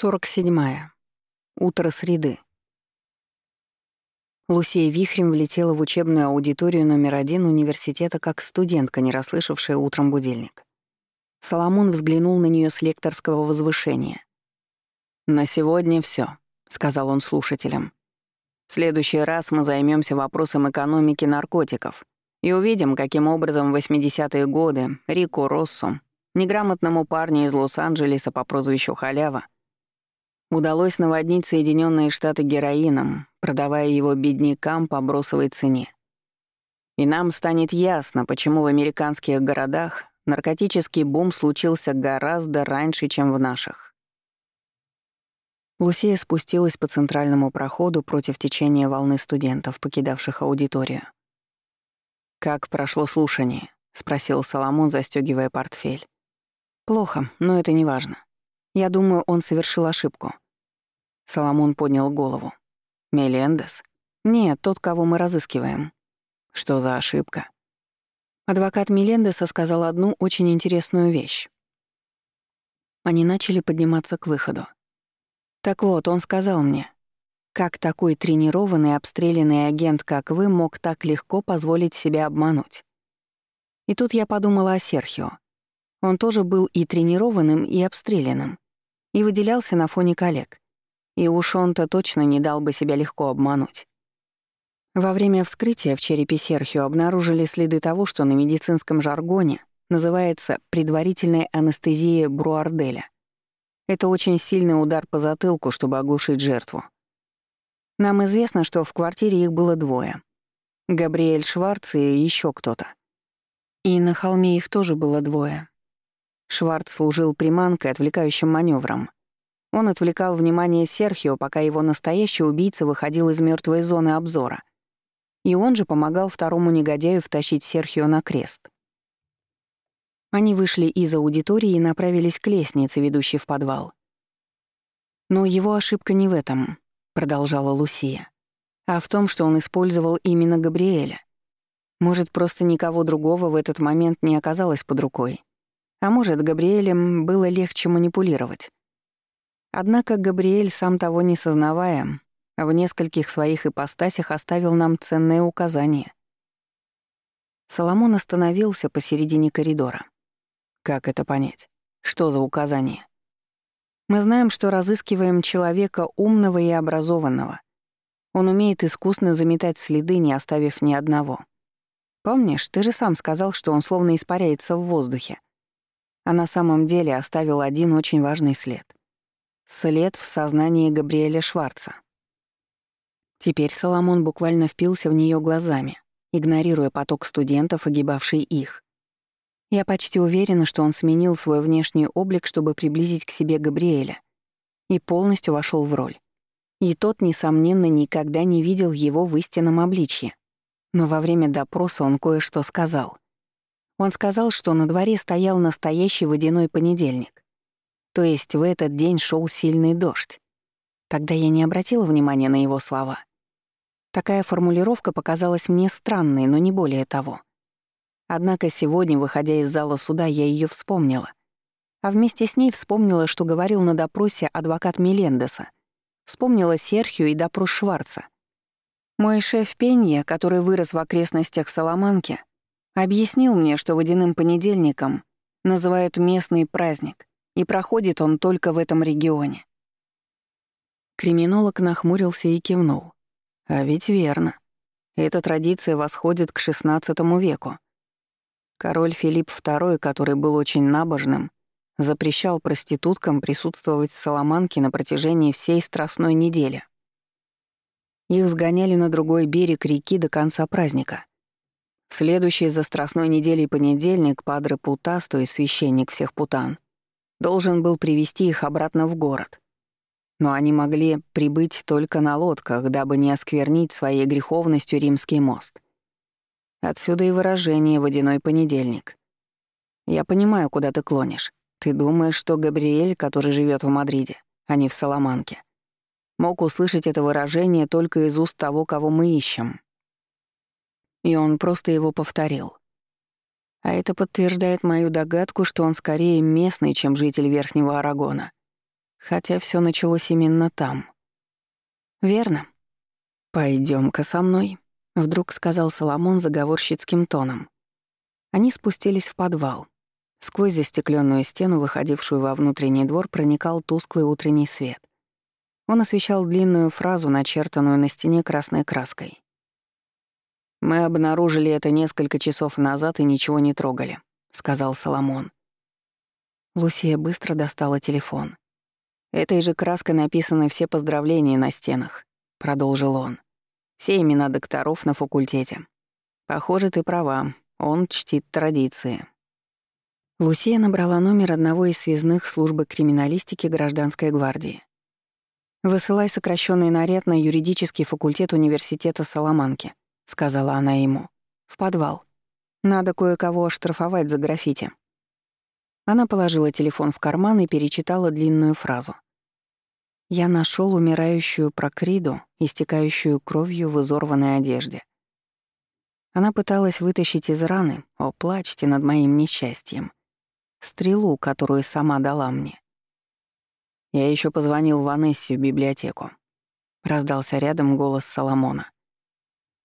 47. -я. Утро среды. Лусия вихрем влетела в учебную аудиторию номер один университета как студентка, не расслышавшая утром будильник. Соломон взглянул на нее с лекторского возвышения. «На сегодня все, сказал он слушателям. «В следующий раз мы займемся вопросом экономики наркотиков и увидим, каким образом в 80-е годы Рико Россу, неграмотному парню из Лос-Анджелеса по прозвищу Халява, Удалось наводнить Соединенные Штаты героином, продавая его беднякам по бросовой цене. И нам станет ясно, почему в американских городах наркотический бум случился гораздо раньше, чем в наших. Лусия спустилась по центральному проходу против течения волны студентов, покидавших аудиторию. «Как прошло слушание?» — спросил Соломон, застегивая портфель. «Плохо, но это не важно. Я думаю, он совершил ошибку. Соломон поднял голову. Мелендес? Нет, тот, кого мы разыскиваем. Что за ошибка? Адвокат Мелендеса сказал одну очень интересную вещь. Они начали подниматься к выходу. Так вот, он сказал мне, как такой тренированный, обстрелянный агент, как вы, мог так легко позволить себя обмануть? И тут я подумала о Серхио. Он тоже был и тренированным, и обстрелянным, и выделялся на фоне коллег. И уж он-то точно не дал бы себя легко обмануть. Во время вскрытия в черепе Серхио обнаружили следы того, что на медицинском жаргоне называется предварительная анестезия Бруарделя. Это очень сильный удар по затылку, чтобы оглушить жертву. Нам известно, что в квартире их было двое. Габриэль Шварц и еще кто-то. И на холме их тоже было двое. Шварц служил приманкой, отвлекающим маневром. Он отвлекал внимание Серхио, пока его настоящий убийца выходил из мертвой зоны обзора. И он же помогал второму негодяю втащить Серхио на крест. Они вышли из аудитории и направились к лестнице, ведущей в подвал. «Но его ошибка не в этом», — продолжала Лусия, «а в том, что он использовал именно Габриэля. Может, просто никого другого в этот момент не оказалось под рукой. А может, Габриэлем было легче манипулировать. Однако Габриэль, сам того не сознавая, в нескольких своих ипостасях оставил нам ценное указание. Соломон остановился посередине коридора. Как это понять? Что за указание? Мы знаем, что разыскиваем человека умного и образованного. Он умеет искусно заметать следы, не оставив ни одного. Помнишь, ты же сам сказал, что он словно испаряется в воздухе. А на самом деле оставил один очень важный след — След в сознании Габриэля Шварца. Теперь Соломон буквально впился в нее глазами, игнорируя поток студентов, огибавший их. Я почти уверена, что он сменил свой внешний облик, чтобы приблизить к себе Габриэля, и полностью вошел в роль. И тот, несомненно, никогда не видел его в истинном обличье. Но во время допроса он кое-что сказал. Он сказал, что на дворе стоял настоящий водяной понедельник. То есть в этот день шел сильный дождь. Тогда я не обратила внимания на его слова. Такая формулировка показалась мне странной, но не более того. Однако сегодня, выходя из зала суда, я ее вспомнила. А вместе с ней вспомнила, что говорил на допросе адвокат Мелендеса. Вспомнила Серхию и допрос Шварца. Мой шеф Пенья, который вырос в окрестностях Соломанки, объяснил мне, что водяным понедельником называют местный праздник, и проходит он только в этом регионе. Криминолог нахмурился и кивнул. А ведь верно. Эта традиция восходит к XVI веку. Король Филипп II, который был очень набожным, запрещал проституткам присутствовать в Соломанке на протяжении всей страстной недели. Их сгоняли на другой берег реки до конца праздника. Следующий за страстной неделей понедельник Падре Путас, то есть священник всех путан, должен был привести их обратно в город. Но они могли прибыть только на лодках, дабы не осквернить своей греховностью римский мост. Отсюда и выражение «водяной понедельник». Я понимаю, куда ты клонишь. Ты думаешь, что Габриэль, который живет в Мадриде, а не в Соломанке, мог услышать это выражение только из уст того, кого мы ищем. И он просто его повторил. А это подтверждает мою догадку, что он скорее местный, чем житель Верхнего Арагона. Хотя все началось именно там. Верно. пойдем ка со мной, вдруг сказал Соломон заговорщицким тоном. Они спустились в подвал. Сквозь застекленную стену, выходившую во внутренний двор, проникал тусклый утренний свет. Он освещал длинную фразу, начертанную на стене красной краской. «Мы обнаружили это несколько часов назад и ничего не трогали», — сказал Соломон. Лусия быстро достала телефон. «Этой же краской написаны все поздравления на стенах», — продолжил он. «Все имена докторов на факультете. Похоже, ты права, он чтит традиции». Лусия набрала номер одного из связных службы криминалистики гражданской гвардии. «Высылай сокращенный наряд на юридический факультет университета Соломанки», — сказала она ему. «В подвал. Надо кое-кого оштрафовать за граффити». Она положила телефон в карман и перечитала длинную фразу. «Я нашел умирающую прокриду, истекающую кровью в изорванной одежде. Она пыталась вытащить из раны, о, плачьте над моим несчастьем, стрелу, которую сама дала мне. Я еще позвонил в библиотеку. Раздался рядом голос Соломона.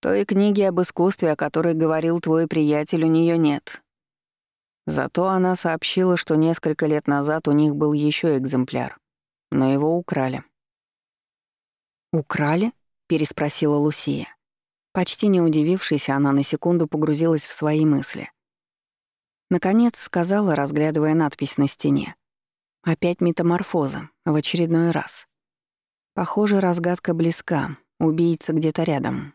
Той книги об искусстве, о которой говорил твой приятель, у нее нет. Зато она сообщила, что несколько лет назад у них был еще экземпляр, но его украли. «Украли?» — переспросила Лусия. Почти не удивившись, она на секунду погрузилась в свои мысли. Наконец сказала, разглядывая надпись на стене. Опять метаморфоза, в очередной раз. Похоже, разгадка близка, убийца где-то рядом.